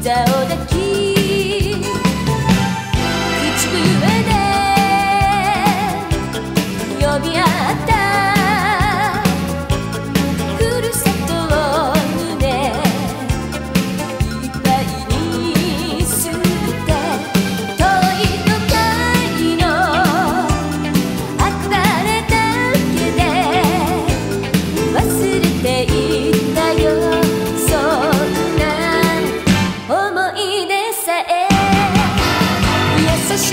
膝を抱き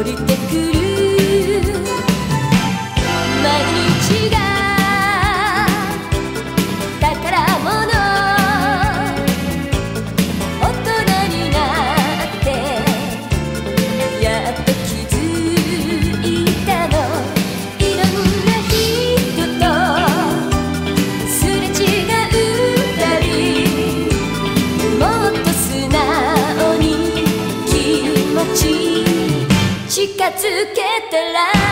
降りてくるつけたら